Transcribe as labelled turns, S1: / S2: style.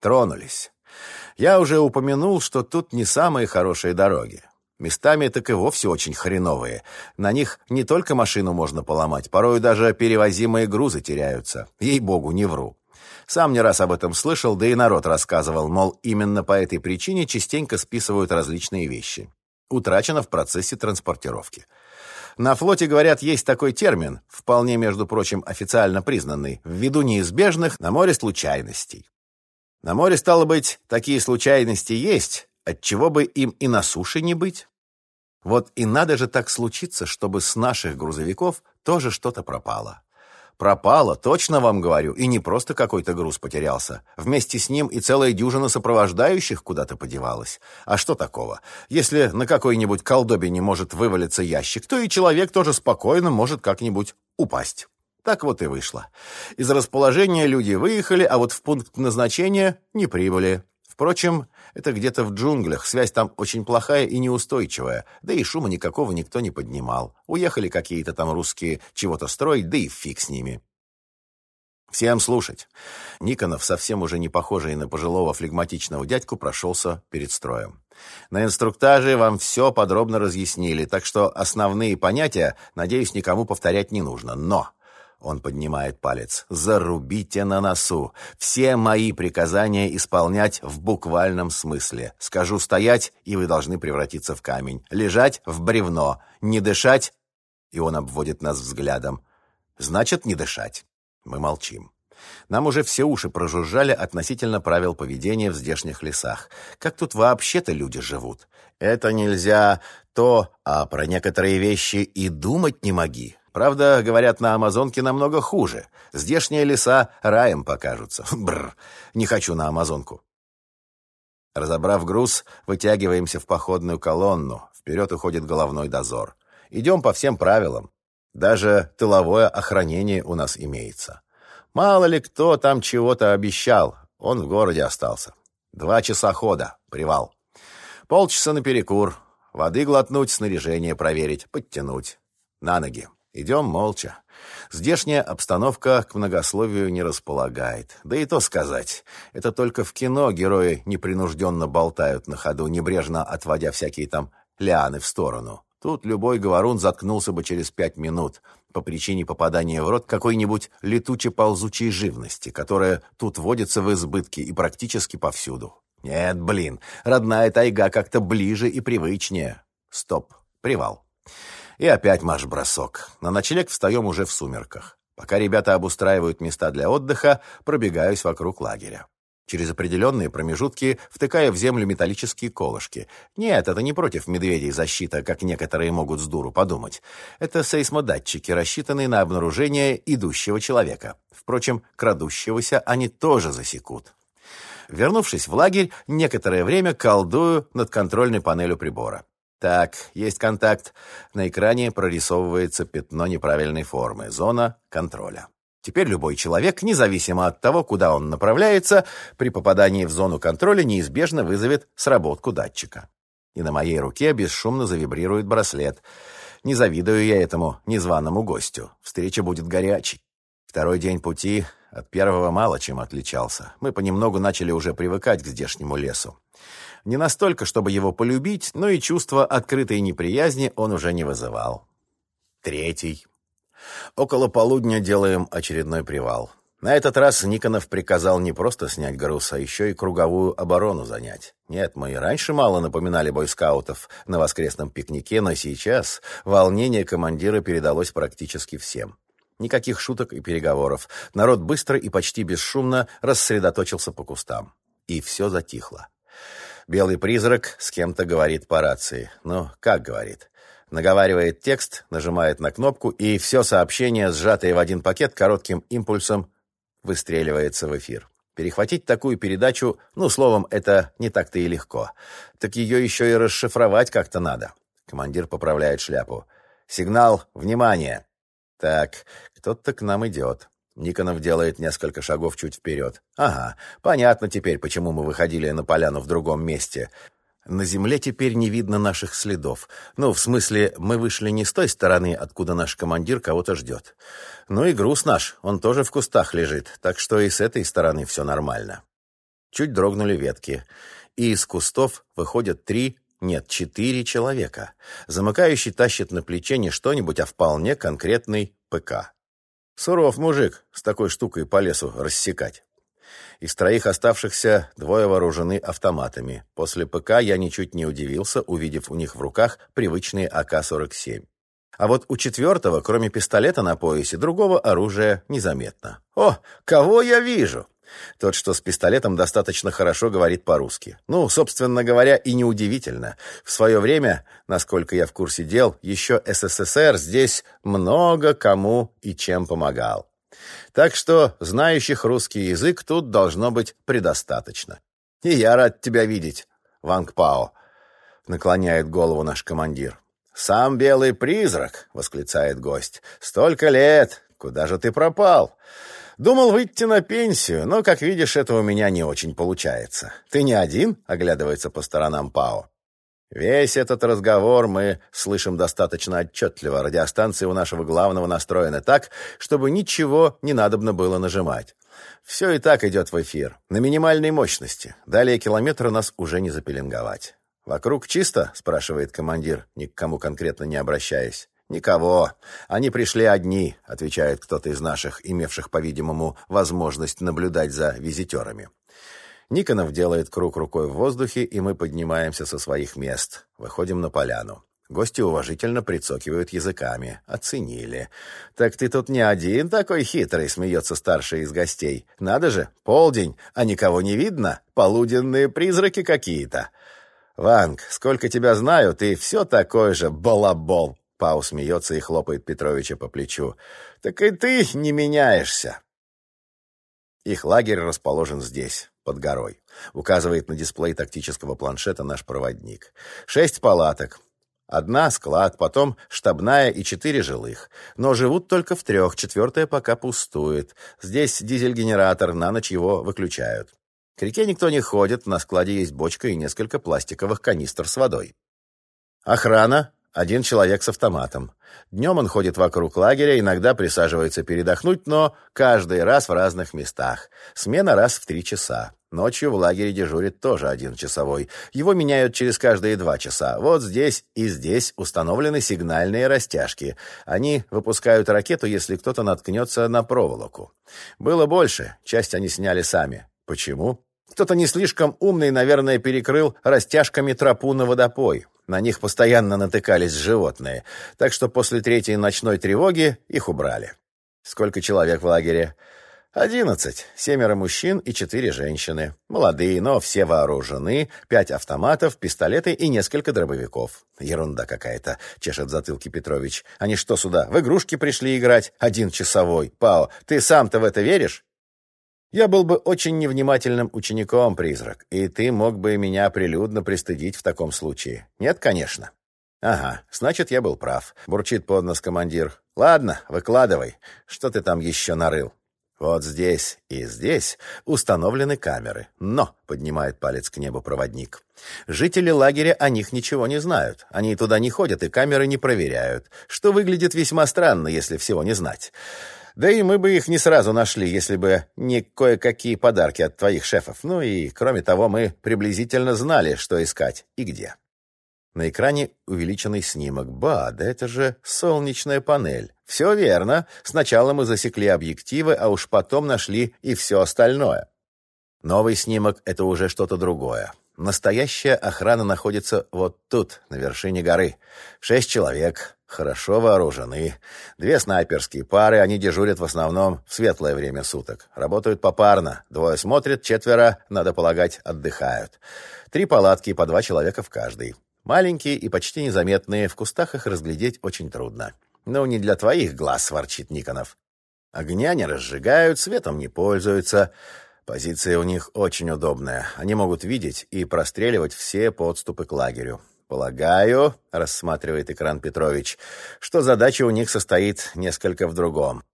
S1: Тронулись. Я уже упомянул, что тут не самые хорошие дороги. Местами так и вовсе очень хреновые. На них не только машину можно поломать, порой даже перевозимые грузы теряются. Ей-богу, не вру. Сам не раз об этом слышал, да и народ рассказывал, мол, именно по этой причине частенько списывают различные вещи. Утрачено в процессе транспортировки. На флоте, говорят, есть такой термин, вполне, между прочим, официально признанный, ввиду неизбежных на море случайностей. На море, стало быть, такие случайности есть, отчего бы им и на суше не быть. Вот и надо же так случиться, чтобы с наших грузовиков тоже что-то пропало. Пропало, точно вам говорю, и не просто какой-то груз потерялся. Вместе с ним и целая дюжина сопровождающих куда-то подевалась. А что такого? Если на какой-нибудь колдобине может вывалиться ящик, то и человек тоже спокойно может как-нибудь упасть. Так вот и вышло. Из расположения люди выехали, а вот в пункт назначения не прибыли. Впрочем, это где-то в джунглях, связь там очень плохая и неустойчивая, да и шума никакого никто не поднимал. Уехали какие-то там русские чего-то строить, да и фиг с ними. Всем слушать. Никонов, совсем уже не похожий на пожилого флегматичного дядьку, прошелся перед строем. На инструктаже вам все подробно разъяснили, так что основные понятия, надеюсь, никому повторять не нужно. Но он поднимает палец. «Зарубите на носу. Все мои приказания исполнять в буквальном смысле. Скажу стоять, и вы должны превратиться в камень. Лежать — в бревно. Не дышать...» И он обводит нас взглядом. «Значит, не дышать». Мы молчим. Нам уже все уши прожужжали относительно правил поведения в здешних лесах. Как тут вообще-то люди живут? Это нельзя то, а про некоторые вещи и думать не моги. Правда, говорят, на Амазонке намного хуже. Здешние леса раем покажутся. Бррр, не хочу на Амазонку. Разобрав груз, вытягиваемся в походную колонну. Вперед уходит головной дозор. Идем по всем правилам. Даже тыловое охранение у нас имеется. Мало ли кто там чего-то обещал. Он в городе остался. Два часа хода. Привал. Полчаса на перекур. Воды глотнуть, снаряжение проверить, подтянуть. На ноги. Идем молча. Здешняя обстановка к многословию не располагает. Да и то сказать. Это только в кино герои непринужденно болтают на ходу, небрежно отводя всякие там лианы в сторону. Тут любой говорун заткнулся бы через пять минут по причине попадания в рот какой-нибудь летуче-ползучей живности, которая тут водится в избытке и практически повсюду. Нет, блин, родная тайга как-то ближе и привычнее. Стоп, привал. И опять марш-бросок. На ночлег встаем уже в сумерках. Пока ребята обустраивают места для отдыха, пробегаюсь вокруг лагеря. Через определенные промежутки втыкая в землю металлические колышки. Нет, это не против медведей защита, как некоторые могут с дуру подумать. Это сейсмодатчики, рассчитанные на обнаружение идущего человека. Впрочем, крадущегося они тоже засекут. Вернувшись в лагерь, некоторое время колдую над контрольной панелью прибора. Так, есть контакт. На экране прорисовывается пятно неправильной формы. Зона контроля. Теперь любой человек, независимо от того, куда он направляется, при попадании в зону контроля неизбежно вызовет сработку датчика. И на моей руке бесшумно завибрирует браслет. Не завидую я этому незваному гостю. Встреча будет горячей. Второй день пути от первого мало чем отличался. Мы понемногу начали уже привыкать к здешнему лесу. Не настолько, чтобы его полюбить, но и чувство открытой неприязни он уже не вызывал. Третий. Около полудня делаем очередной привал. На этот раз Никонов приказал не просто снять груз, а еще и круговую оборону занять. Нет, мы и раньше мало напоминали бойскаутов на воскресном пикнике, но сейчас волнение командира передалось практически всем. Никаких шуток и переговоров. Народ быстро и почти бесшумно рассредоточился по кустам. И все затихло. Белый призрак с кем-то говорит по рации. Ну, как говорит? Наговаривает текст, нажимает на кнопку, и все сообщение, сжатое в один пакет, коротким импульсом выстреливается в эфир. Перехватить такую передачу, ну, словом, это не так-то и легко. Так ее еще и расшифровать как-то надо. Командир поправляет шляпу. «Сигнал! Внимание!» «Так, кто-то к нам идет. Никонов делает несколько шагов чуть вперед. «Ага, понятно теперь, почему мы выходили на поляну в другом месте. На земле теперь не видно наших следов. Ну, в смысле, мы вышли не с той стороны, откуда наш командир кого-то ждет. Ну и груз наш, он тоже в кустах лежит, так что и с этой стороны все нормально». Чуть дрогнули ветки, и из кустов выходят три, нет, четыре человека. Замыкающий тащит на плече не что-нибудь, а вполне конкретный ПК. Суров мужик с такой штукой по лесу рассекать. Из троих оставшихся двое вооружены автоматами. После ПК я ничуть не удивился, увидев у них в руках привычные АК-47. А вот у четвертого, кроме пистолета на поясе, другого оружия незаметно. «О, кого я вижу?» Тот, что с пистолетом достаточно хорошо говорит по-русски. Ну, собственно говоря, и неудивительно. В свое время, насколько я в курсе дел, еще СССР здесь много кому и чем помогал. Так что знающих русский язык тут должно быть предостаточно. И я рад тебя видеть, Ванг Пао, наклоняет голову наш командир. Сам белый призрак, восклицает гость. Столько лет, куда же ты пропал? Думал выйти на пенсию, но, как видишь, это у меня не очень получается. Ты не один? оглядывается по сторонам Пао. Весь этот разговор мы слышим достаточно отчетливо. Радиостанция у нашего главного настроена так, чтобы ничего не надобно было нажимать. Все и так идет в эфир, на минимальной мощности. Далее километра нас уже не запеленговать. «Вокруг чисто?» — спрашивает командир, ни к кому конкретно не обращаясь. «Никого. Они пришли одни», — отвечает кто-то из наших, имевших, по-видимому, возможность наблюдать за визитерами. Никонов делает круг рукой в воздухе, и мы поднимаемся со своих мест. Выходим на поляну. Гости уважительно прицокивают языками. Оценили. «Так ты тут не один такой хитрый», — смеется старший из гостей. «Надо же, полдень, а никого не видно? Полуденные призраки какие-то». «Ванг, сколько тебя знаю, ты все такой же балабол». Пау смеется и хлопает Петровича по плечу. «Так и ты не меняешься». Их лагерь расположен здесь под горой. Указывает на дисплей тактического планшета наш проводник. Шесть палаток. Одна — склад, потом штабная и четыре жилых. Но живут только в трех, четвертая пока пустует. Здесь дизель-генератор, на ночь его выключают. К реке никто не ходит, на складе есть бочка и несколько пластиковых канистр с водой. Охрана один человек с автоматом. Днем он ходит вокруг лагеря, иногда присаживается передохнуть, но каждый раз в разных местах. Смена раз в три часа. Ночью в лагере дежурит тоже один часовой. Его меняют через каждые два часа. Вот здесь и здесь установлены сигнальные растяжки. Они выпускают ракету, если кто-то наткнется на проволоку. Было больше, часть они сняли сами. Почему? Кто-то не слишком умный, наверное, перекрыл растяжками тропу на водопой. На них постоянно натыкались животные, так что после третьей ночной тревоги их убрали. Сколько человек в лагере? Одиннадцать. Семеро мужчин и четыре женщины. Молодые, но все вооружены. Пять автоматов, пистолеты и несколько дробовиков. Ерунда какая-то, чешет затылки Петрович. Они что сюда, в игрушки пришли играть? Один часовой. Пао, ты сам-то в это веришь? Я был бы очень невнимательным учеником, призрак, и ты мог бы меня прилюдно пристыдить в таком случае. Нет, конечно. Ага, значит, я был прав. Бурчит под нос командир. Ладно, выкладывай. Что ты там еще нарыл? Вот здесь и здесь установлены камеры. Но, поднимает палец к небу проводник, жители лагеря о них ничего не знают. Они туда не ходят и камеры не проверяют, что выглядит весьма странно, если всего не знать. Да и мы бы их не сразу нашли, если бы не кое-какие подарки от твоих шефов. Ну и, кроме того, мы приблизительно знали, что искать и где. На экране увеличенный снимок. Ба, да это же солнечная панель. Все верно. Сначала мы засекли объективы, а уж потом нашли и все остальное. Новый снимок — это уже что-то другое. Настоящая охрана находится вот тут, на вершине горы. Шесть человек, хорошо вооружены. Две снайперские пары, они дежурят в основном в светлое время суток. Работают попарно. Двое смотрят, четверо, надо полагать, отдыхают. Три палатки, по два человека в каждой. Маленькие и почти незаметные, в кустах их разглядеть очень трудно. «Ну, не для твоих глаз», — ворчит Никонов. Огня не разжигают, светом не пользуются. Позиция у них очень удобная. Они могут видеть и простреливать все подступы к лагерю. Полагаю, рассматривает экран Петрович, что задача у них состоит несколько в другом.